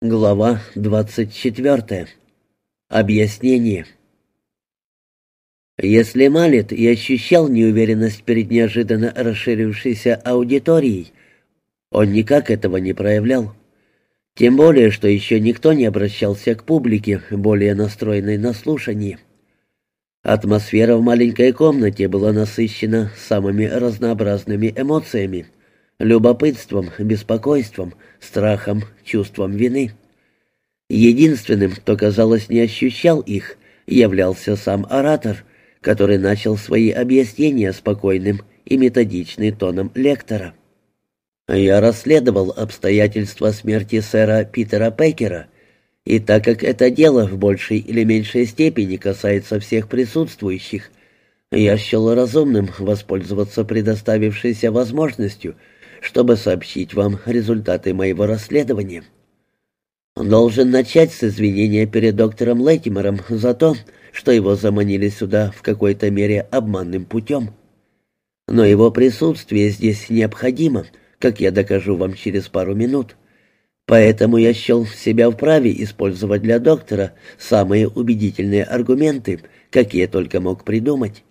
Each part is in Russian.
Глава 24. Объяснение. Если Малет и ощущал неуверенность перед неожиданно расширившейся аудиторией, он никак этого не проявлял. Тем более, что еще никто не обращался к публике, более настроенной на слушание. Атмосфера в маленькой комнате была насыщена самыми разнообразными эмоциями — любопытством, беспокойством, страхом, чувством вины. Единственным, кто, казалось, не ощущал их, являлся сам оратор, который начал свои объяснения спокойным и методичным тоном лектора. «Я расследовал обстоятельства смерти сэра Питера Пекера, и так как это дело в большей или меньшей степени касается всех присутствующих, я счел разумным воспользоваться предоставившейся возможностью — чтобы сообщить вам результаты моего расследования. Должен начать с извинения перед доктором Лейтимером за то, что его заманили сюда в какой-то мере обманным путем. Но его присутствие здесь необходимо, как я докажу вам через пару минут. Поэтому я счел себя вправе использовать для доктора самые убедительные аргументы, какие только мог придумать.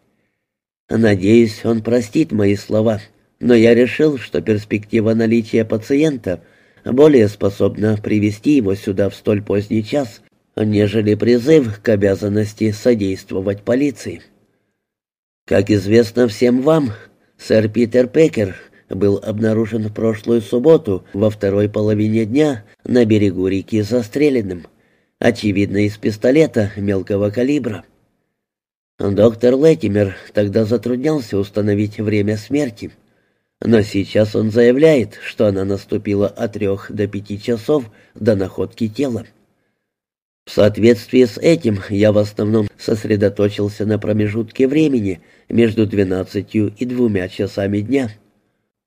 Надеюсь, он простит мои слова — но я решил, что перспектива наличия пациента более способна привести его сюда в столь поздний час, нежели призыв к обязанности содействовать полиции. Как известно всем вам, сэр Питер Пекер был обнаружен в прошлую субботу во второй половине дня на берегу реки застреленным, очевидно из пистолета мелкого калибра. Доктор Леттимер тогда затруднялся установить время смерти — но сейчас он заявляет, что она наступила от трех до пяти часов до находки тела. В соответствии с этим я в основном сосредоточился на промежутке времени между двенадцатью и двумя часами дня.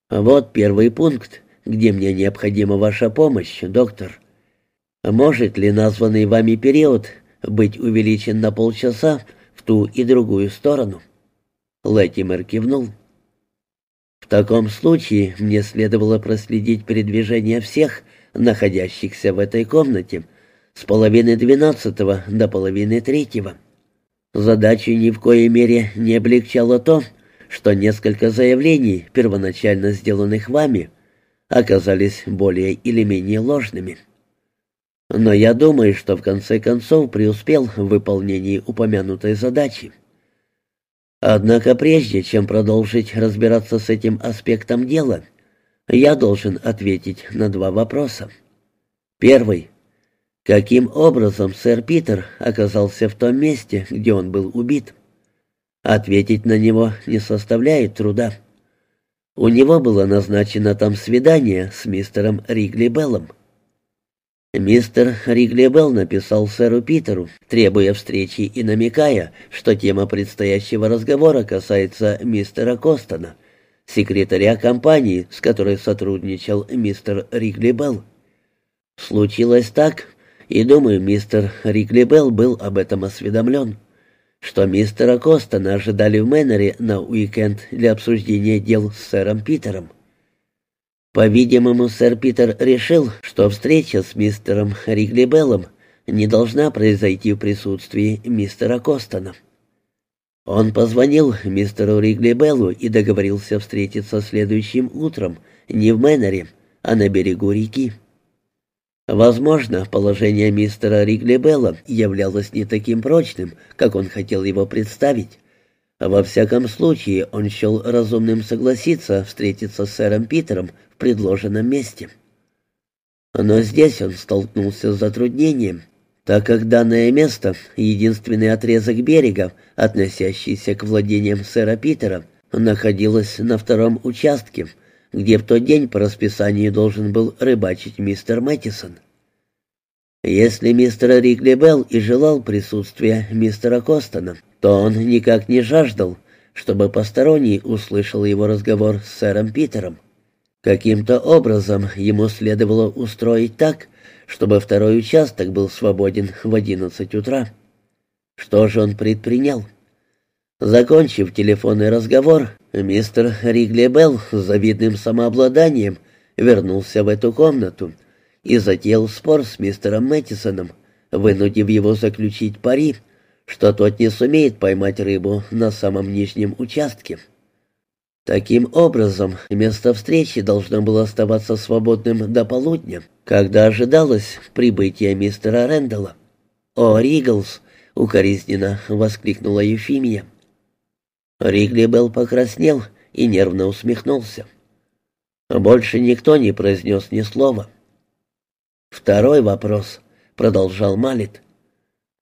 Вот первый пункт, где мне необходима ваша помощь, доктор. Может ли названный вами период быть увеличен на полчаса в ту и другую сторону? Леттимер кивнул. В таком случае мне следовало проследить передвижение всех, находящихся в этой комнате, с половины двенадцатого до половины третьего. Задачу ни в коей мере не облегчало то, что несколько заявлений, первоначально сделанных вами, оказались более или менее ложными. Но я думаю, что в конце концов преуспел в выполнении упомянутой задачи. Однако прежде чем продолжить разбираться с этим аспектом дела, я должен ответить на два вопроса. Первый. Каким образом сэр Питер оказался в том месте, где он был убит? Ответить на него не составляет труда. У него было назначено там свидание с мистером Ригли Беллом. Мистер Ригли Белл написал сэру Питеру, требуя встречи и намекая, что тема предстоящего разговора касается мистера Костона, секретаря компании, с которой сотрудничал мистер Ригли Белл. Случилось так, и, думаю, мистер Ригли Белл был об этом осведомлен, что мистера Костона ожидали в Мэннере на уикенд для обсуждения дел с сэром Питером. По-видимому, сэр Питер решил, что встреча с мистером Ригли Беллом не должна произойти в присутствии мистера Костона. Он позвонил мистеру Ригли Беллу и договорился встретиться следующим утром не в Мэннере, а на берегу реки. Возможно, положение мистера Ригли Белла являлось не таким прочным, как он хотел его представить. Во всяком случае, он счел разумным согласиться встретиться с сэром Питером предложенном месте. Но здесь он столкнулся с затруднением, так как данное место — единственный отрезок берега, относящийся к владениям сэра Питера, находилось на втором участке, где в тот день по расписанию должен был рыбачить мистер Мэттисон. Если мистер Ригли Белл и желал присутствия мистера Костона, то он никак не жаждал, чтобы посторонний услышал его разговор с сэром Питером. Каким-то образом ему следовало устроить так, чтобы второй участок был свободен в одиннадцать утра. Что же он предпринял? Закончив телефонный разговор, мистер Ригли Белл с завидным самообладанием вернулся в эту комнату и затеял спор с мистером Мэттисоном, вынудив его заключить пари, что тот не сумеет поймать рыбу на самом нижнем участке. Таким образом, место встречи должно было оставаться свободным до полудня, когда ожидалось прибытие мистера Рэндалла. «О, Риглс!» — укоризненно воскликнула Ефимия. Ригли был покраснел и нервно усмехнулся. Больше никто не произнес ни слова. «Второй вопрос», — продолжал Малит.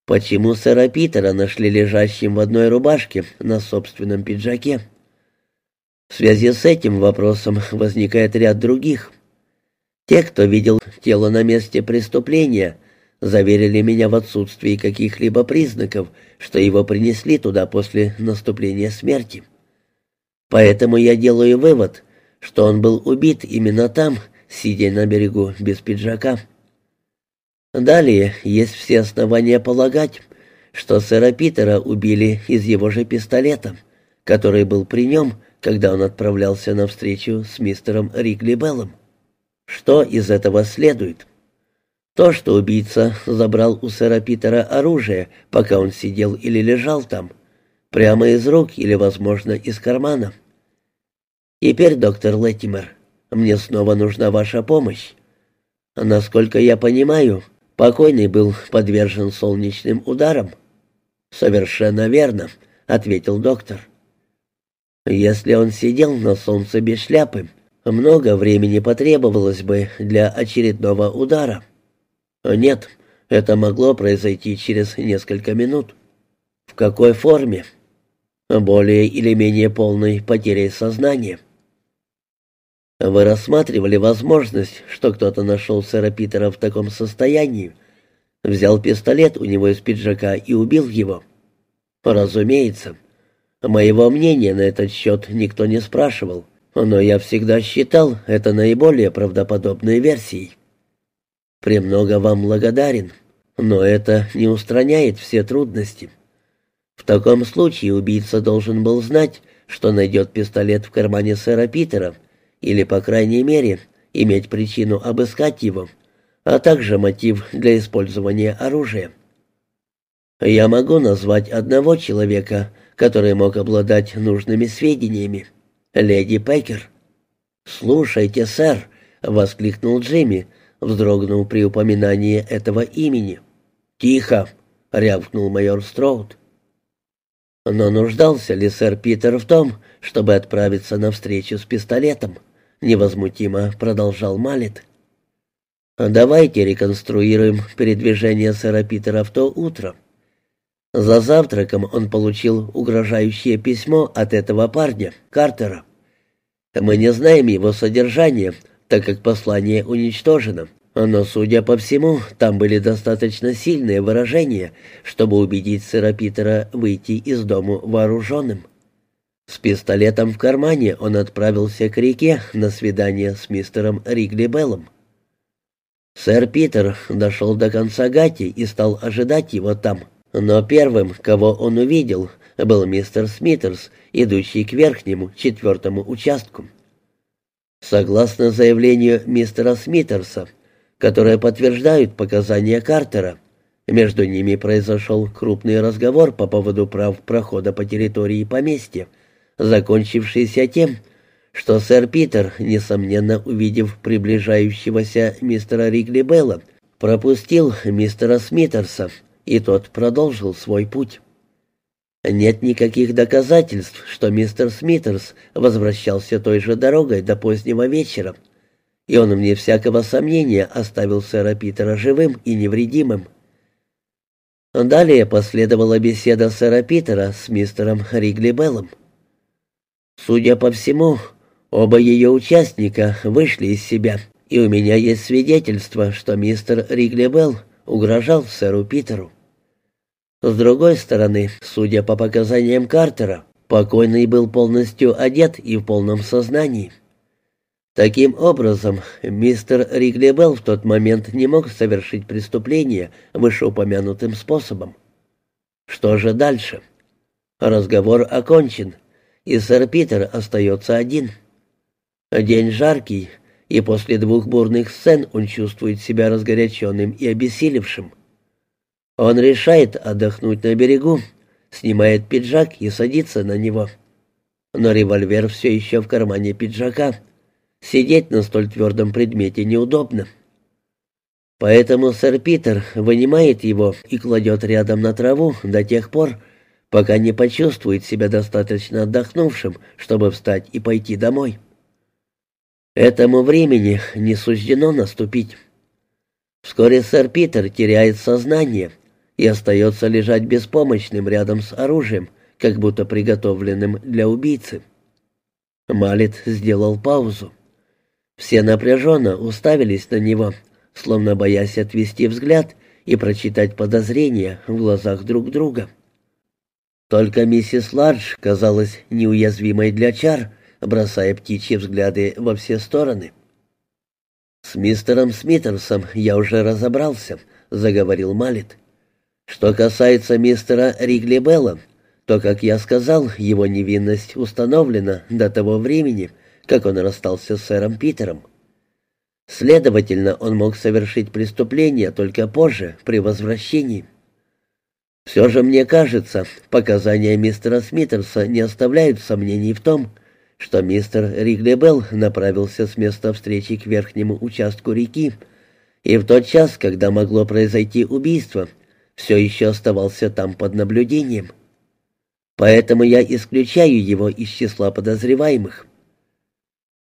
«Почему сэра Питера нашли лежащим в одной рубашке на собственном пиджаке?» В связи с этим вопросом возникает ряд других. Те, кто видел тело на месте преступления, заверили меня в отсутствии каких-либо признаков, что его принесли туда после наступления смерти. Поэтому я делаю вывод, что он был убит именно там, сидя на берегу без пиджака. Далее есть все основания полагать, что сэра Питера убили из его же пистолета, который был при нем, когда он отправлялся на встречу с мистером Ригли Беллом. Что из этого следует? То, что убийца забрал у сэра Питера оружие, пока он сидел или лежал там, прямо из рук или, возможно, из кармана. Теперь, доктор Леттимер, мне снова нужна ваша помощь. Насколько я понимаю, покойный был подвержен солнечным ударам. Совершенно верно, ответил доктор. Если он сидел на солнце без шляпы, много времени потребовалось бы для очередного удара. Нет, это могло произойти через несколько минут. В какой форме? Более или менее полной потерей сознания. Вы рассматривали возможность, что кто-то нашел сэра Питера в таком состоянии, взял пистолет у него из пиджака и убил его? Разумеется. Моего мнения на этот счет никто не спрашивал, но я всегда считал это наиболее правдоподобной версией. «Премного вам благодарен, но это не устраняет все трудности. В таком случае убийца должен был знать, что найдет пистолет в кармане сэра Питера — или, по крайней мере, иметь причину обыскать его, а также мотив для использования оружия. Я могу назвать одного человека, который мог обладать нужными сведениями. Леди Пекер. «Слушайте, сэр», — воскликнул Джимми, вздрогнув при упоминании этого имени. «Тихо!» — рявкнул майор Строуд. Но нуждался ли сэр Питер в том, чтобы отправиться на встречу с пистолетом? — невозмутимо продолжал Малет. «Давайте реконструируем передвижение сэра Питера в то утро. За завтраком он получил угрожающее письмо от этого парня, Картера. Мы не знаем его содержания, так как послание уничтожено, но, судя по всему, там были достаточно сильные выражения, чтобы убедить сэра Питера выйти из дому вооруженным. С пистолетом в кармане он отправился к реке на свидание с мистером Ригли Беллом. Сэр Питер дошел до конца гати и стал ожидать его там. Но первым, кого он увидел, был мистер Смитерс, идущий к верхнему, четвертому участку. Согласно заявлению мистера Смитерса, которое подтверждают показания Картера, между ними произошел крупный разговор по поводу прав прохода по территории поместья, закончившийся тем, что сэр Питер, несомненно увидев приближающегося мистера Ригли Белла, пропустил мистера Смитерса, и тот продолжил свой путь. Нет никаких доказательств, что мистер Смитерс возвращался той же дорогой до позднего вечера, и он, вне всякого сомнения, оставил сэра Питера живым и невредимым. Далее последовала беседа сэра Питера с мистером Ригли Беллом. Судя по всему, оба ее участника вышли из себя, и у меня есть свидетельство, что мистер Ригли Белл угрожал сэру Питеру. С другой стороны, судя по показаниям Картера, покойный был полностью одет и в полном сознании. Таким образом, мистер Ригли Белл в тот момент не мог совершить преступление вышеупомянутым способом. Что же дальше? Разговор окончен, и сэр Питер остается один. День жаркий, и после двух бурных сцен он чувствует себя разгоряченным и обессилевшим. Он решает отдохнуть на берегу, снимает пиджак и садится на него. Но револьвер все еще в кармане пиджака. Сидеть на столь твердом предмете неудобно. Поэтому сэр Питер вынимает его и кладет рядом на траву до тех пор, пока не почувствует себя достаточно отдохнувшим, чтобы встать и пойти домой. Этому времени не суждено наступить. Вскоре сэр Питер теряет сознание и остается лежать беспомощным рядом с оружием, как будто приготовленным для убийцы. Малет сделал паузу. Все напряженно уставились на него, словно боясь отвести взгляд и прочитать подозрения в глазах друг друга. Только миссис Ладж казалась неуязвимой для чар, бросая птичьи взгляды во все стороны. «С мистером Смитерсом я уже разобрался», — заговорил Малет. «Что касается мистера Ригли Белла, то, как я сказал, его невинность установлена до того времени, как он расстался с сэром Питером. Следовательно, он мог совершить преступление только позже, при возвращении. Все же мне кажется, показания мистера Смитерса не оставляют сомнений в том, что мистер Риглебелл направился с места встречи к верхнему участку реки, и в тот час, когда могло произойти убийство, все еще оставался там под наблюдением. Поэтому я исключаю его из числа подозреваемых.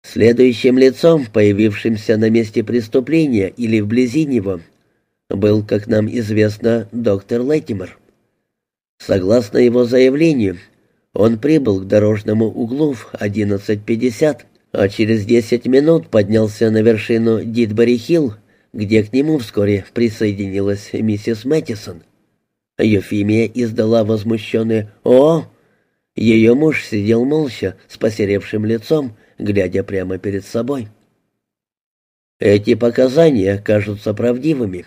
Следующим лицом, появившимся на месте преступления или вблизи него, был, как нам известно, доктор Леттимер. Согласно его заявлению, он прибыл к дорожному углу в 11.50, а через 10 минут поднялся на вершину Дитбери-Хилл, где к нему вскоре присоединилась миссис Мэттисон. Ефимия издала возмущенное «О!». Ее муж сидел молча, с посеревшим лицом, глядя прямо перед собой. Эти показания кажутся правдивыми.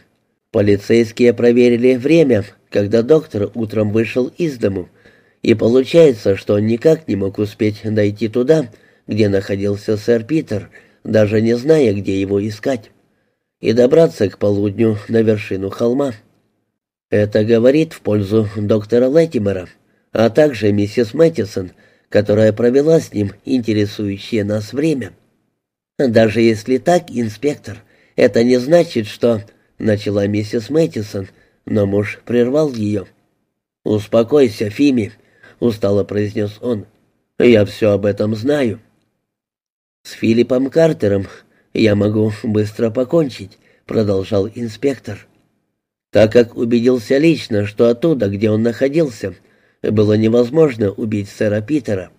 Полицейские проверили время, когда доктор утром вышел из дому, и получается, что он никак не мог успеть дойти туда, где находился сэр Питер, даже не зная, где его искать, и добраться к полудню на вершину холма. Это говорит в пользу доктора Леттимера, а также миссис Мэттисон, которая провела с ним интересующее нас время. Даже если так, инспектор, это не значит, что... Начала миссис Мэттисон, но муж прервал ее. «Успокойся, Фими», — устало произнес он. «Я все об этом знаю». «С Филиппом Картером я могу быстро покончить», — продолжал инспектор. «Так как убедился лично, что оттуда, где он находился, — было невозможно убить сэра Питера.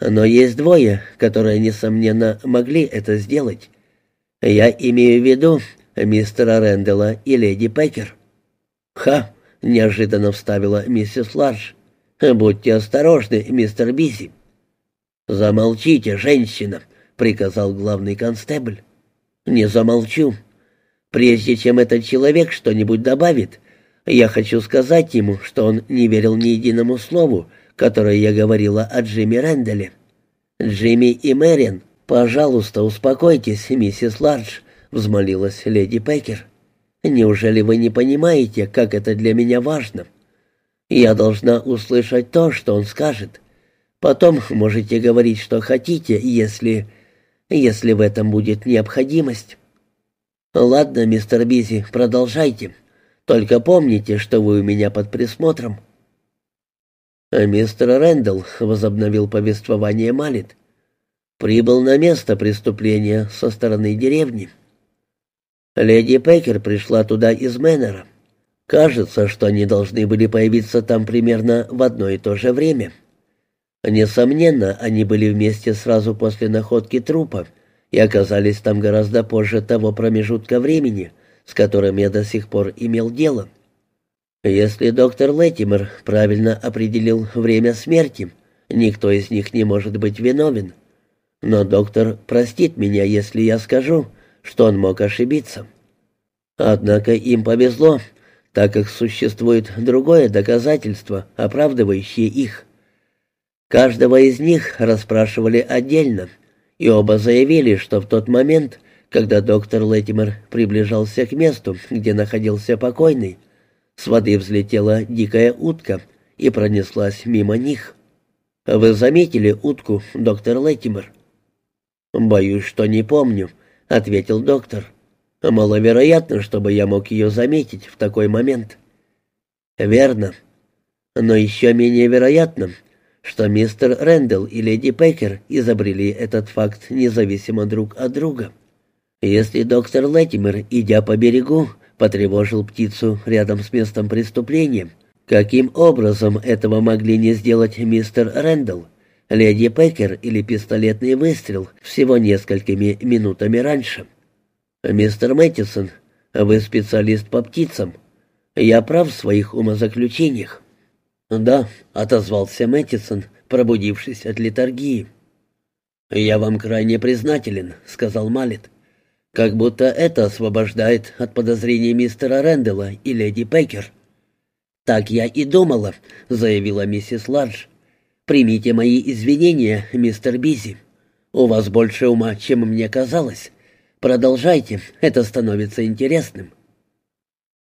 Но есть двое, которые, несомненно, могли это сделать. Я имею в виду мистера Рэндалла и леди Пекер. «Ха!» — неожиданно вставила миссис Ларш. «Будьте осторожны, мистер Бизи». «Замолчите, женщина!» — приказал главный констебль. «Не замолчу. Прежде чем этот человек что-нибудь добавит, я хочу сказать ему, что он не верил ни единому слову, которое я говорила о Джимми Рэндалле. Джимми и Мэрин, пожалуйста, успокойтесь, миссис Лардж, взмолилась леди Пекер. Неужели вы не понимаете, как это для меня важно? Я должна услышать то, что он скажет. Потом можете говорить, что хотите, если... если в этом будет необходимость. Ладно, мистер Бизи, продолжайте. Только помните, что вы у меня под присмотром». А мистер Рэндалл возобновил повествование Малит. Прибыл на место преступления со стороны деревни. Леди Пекер пришла туда из Мэннера. Кажется, что они должны были появиться там примерно в одно и то же время. Несомненно, они были вместе сразу после находки трупа и оказались там гораздо позже того промежутка времени, с которым я до сих пор имел дело. Если доктор Леттимер правильно определил время смерти, никто из них не может быть виновен. Но доктор простит меня, если я скажу, что он мог ошибиться. Однако им повезло, так как существует другое доказательство, оправдывающее их. Каждого из них расспрашивали отдельно, и оба заявили, что в тот момент, когда доктор Леттимер приближался к месту, где находился покойный, с воды взлетела дикая утка и пронеслась мимо них. «Вы заметили утку, доктор Леттимер?» «Боюсь, что не помню», — ответил доктор. «Маловероятно, чтобы я мог ее заметить в такой момент». «Верно. Но еще менее вероятно, что мистер Рэндалл и леди Пекер изобрели этот факт независимо друг от друга. Если доктор Леттимер, идя по берегу, потревожил птицу рядом с местом преступления, каким образом этого могли не сделать мистер Рэндалл, леди Пекер или пистолетный выстрел всего несколькими минутами раньше? «Мистер Мэттисон, вы специалист по птицам. Я прав в своих умозаключениях». «Да», — отозвался Мэттисон, пробудившись от литургии. «Я вам крайне признателен», — сказал Малет. «Как будто это освобождает от подозрений мистера Рэндалла и леди Пекер». «Так я и думала», — заявила миссис Ладж. «Примите мои извинения, мистер Бизи. У вас больше ума, чем мне казалось. Продолжайте, это становится интересным».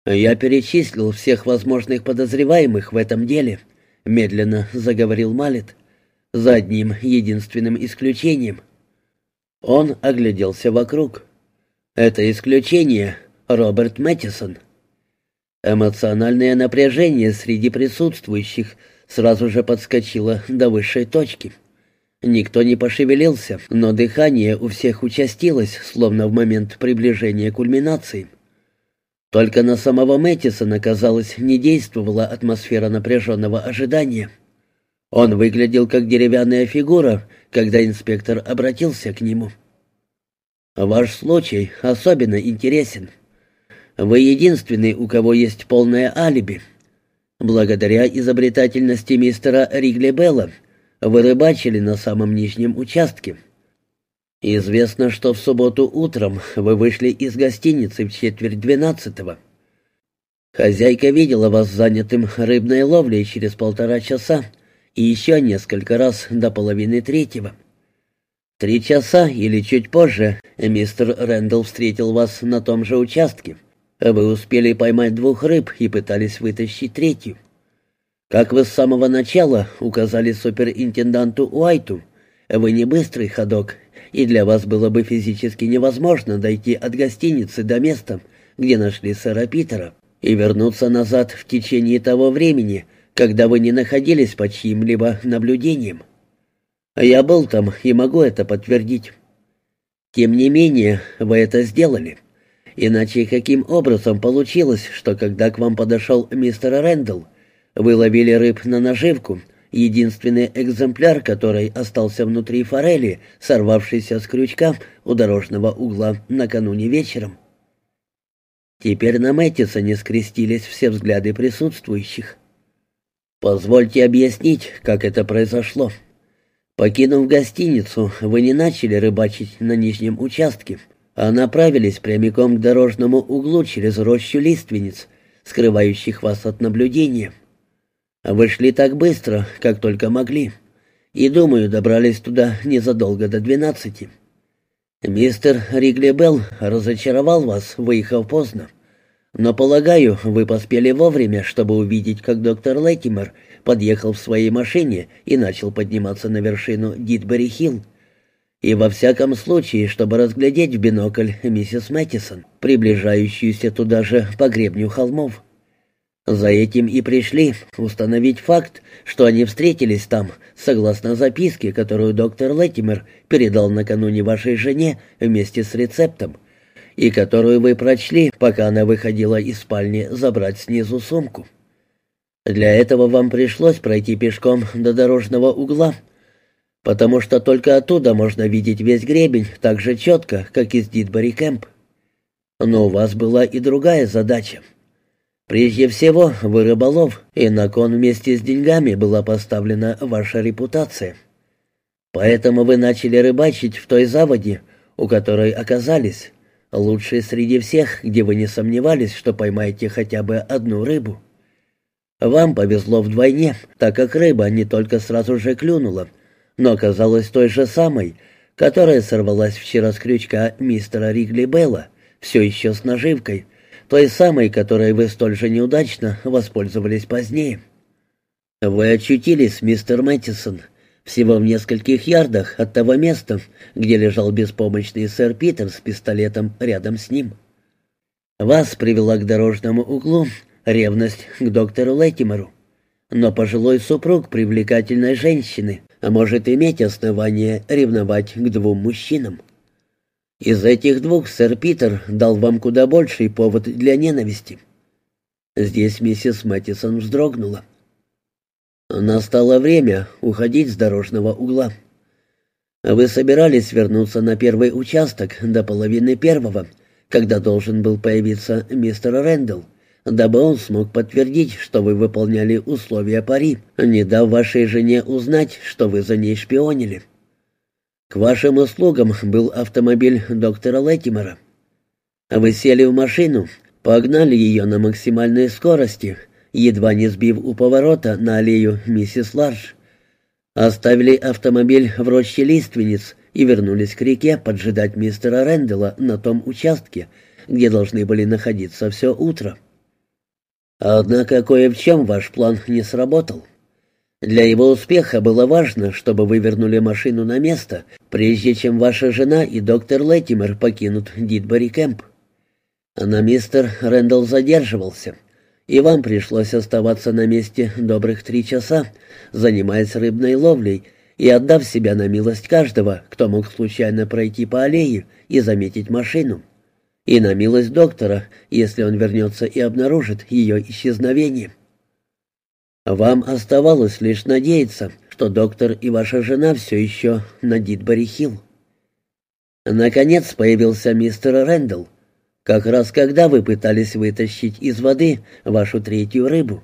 «Я перечислил всех возможных подозреваемых в этом деле», — медленно заговорил Малет, — «за одним единственным исключением». Он огляделся вокруг. «Это исключение Роберт Мэттисон». Эмоциональное напряжение среди присутствующих сразу же подскочило до высшей точки. Никто не пошевелился, но дыхание у всех участилось, словно в момент приближения кульминации. Только на самого Мэттисона, казалось, не действовала атмосфера напряженного ожидания. Он выглядел как деревянная фигура, когда инспектор обратился к нему. «Ваш случай особенно интересен. Вы единственный, у кого есть полное алиби. Благодаря изобретательности мистера Ригли Белла вы рыбачили на самом нижнем участке. Известно, что в субботу утром вы вышли из гостиницы в четверть двенадцатого. Хозяйка видела вас занятым рыбной ловлей через полтора часа и еще несколько раз до половины третьего. Три часа или чуть позже мистер Рэндалл встретил вас на том же участке. Вы успели поймать двух рыб и пытались вытащить третью. Как вы с самого начала указали суперинтенданту Уайту, вы не быстрый ходок и для вас было бы физически невозможно дойти от гостиницы до места, где нашли сэра Питера, и вернуться назад в течение того времени, когда вы не находились под чьим-либо наблюдением. Я был там и могу это подтвердить. Тем не менее, вы это сделали. Иначе каким образом получилось, что когда к вам подошел мистер Рэндалл, вы ловили рыб на наживку — единственный экземпляр, который остался внутри форели, сорвавшийся с крючка у дорожного угла накануне вечером. Теперь на Мэттисоне скрестились все взгляды присутствующих. «Позвольте объяснить, как это произошло. Покинув гостиницу, вы не начали рыбачить на нижнем участке, а направились прямиком к дорожному углу через рощу лиственниц, скрывающих вас от наблюдения». Вышли так быстро, как только могли. И, думаю, добрались туда незадолго до двенадцати. Мистер Ригли Белл разочаровал вас, выехав поздно. Но, полагаю, вы поспели вовремя, чтобы увидеть, как доктор Леттимер подъехал в своей машине и начал подниматься на вершину Дитбери-Хилл. И во всяком случае, чтобы разглядеть в бинокль миссис Мэттисон, приближающуюся туда же по гребню холмов. За этим и пришли установить факт, что они встретились там, согласно записке, которую доктор Леттимер передал накануне вашей жене вместе с рецептом, и которую вы прочли, пока она выходила из спальни забрать снизу сумку. Для этого вам пришлось пройти пешком до дорожного угла, потому что только оттуда можно видеть весь гребень так же четко, как из Дитбори Кэмп. Но у вас была и другая задача — Прежде всего, вы рыболов, и на кон вместе с деньгами была поставлена ваша репутация. Поэтому вы начали рыбачить в той заводе, у которой оказались, лучшей среди всех, где вы не сомневались, что поймаете хотя бы одну рыбу. Вам повезло вдвойне, так как рыба не только сразу же клюнула, но оказалась той же самой, которая сорвалась вчера с крючка мистера Ригли Белла, все еще с наживкой, той самой, которой вы столь же неудачно воспользовались позднее. Вы очутились, мистер Мэттисон, всего в нескольких ярдах от того места, где лежал беспомощный сэр Питер с пистолетом рядом с ним. Вас привела к дорожному углу ревность к доктору Леттимеру. Но пожилой супруг привлекательной женщины может иметь основание ревновать к двум мужчинам. Из этих двух сэр Питер дал вам куда больший повод для ненависти. Здесь миссис Мэттисон вздрогнула. Настало время уходить с дорожного угла. Вы собирались вернуться на первый участок до половины первого, когда должен был появиться мистер Рэндалл, дабы он смог подтвердить, что вы выполняли условия пари, не дав вашей жене узнать, что вы за ней шпионили. К вашим услугам был автомобиль доктора Леттимера. Вы сели в машину, погнали ее на максимальной скорости, едва не сбив у поворота на аллею миссис Ларш. Оставили автомобиль в роще лиственниц и вернулись к реке поджидать мистера Рэндалла на том участке, где должны были находиться все утро. Однако кое в чем ваш план не сработал. Для его успеха было важно, чтобы вы вернули машину на место, прежде чем ваша жена и доктор Леттимер покинут Дитбори Кэмп. Но мистер Рэндалл задерживался, и вам пришлось оставаться на месте добрых три часа, занимаясь рыбной ловлей и отдав себя на милость каждого, кто мог случайно пройти по аллее и заметить машину и на милость доктора, если он вернется и обнаружит ее исчезновение. Вам оставалось лишь надеяться, что доктор и ваша жена все еще на Дитбери-Хилл. Наконец появился мистер Рэндалл, как раз когда вы пытались вытащить из воды вашу третью рыбу.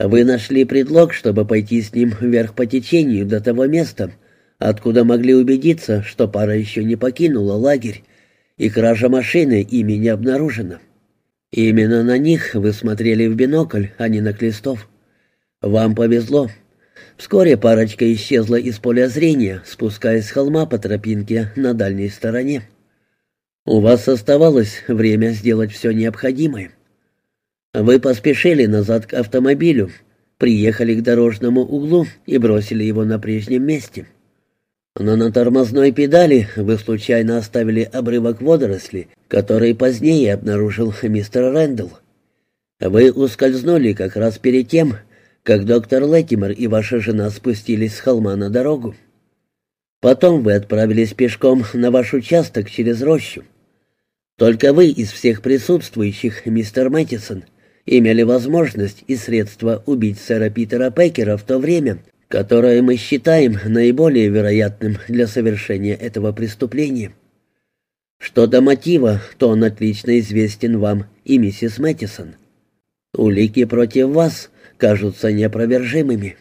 Вы нашли предлог, чтобы пойти с ним вверх по течению до того места, откуда могли убедиться, что пара еще не покинула лагерь, и кража машины ими не обнаружена. Именно на них вы смотрели в бинокль, а не на Клестов. Вам повезло. Вскоре парочка исчезла из поля зрения, спускаясь с холма по тропинке на дальней стороне. У вас оставалось время сделать все необходимое. Вы поспешили назад к автомобилю, приехали к дорожному углу и бросили его на прежнем месте. — но на тормозной педали вы случайно оставили обрывок водоросли, который позднее обнаружил мистер Рэндалл. Вы ускользнули как раз перед тем, как доктор Леттимер и ваша жена спустились с холма на дорогу. Потом вы отправились пешком на ваш участок через рощу. Только вы из всех присутствующих, мистер Мэттисон, имели возможность и средства убить сэра Питера Пекера в то время, которое мы считаем наиболее вероятным для совершения этого преступления. Что до мотива, то он отлично известен вам и миссис Мэттисон. Улики против вас кажутся неопровержимыми.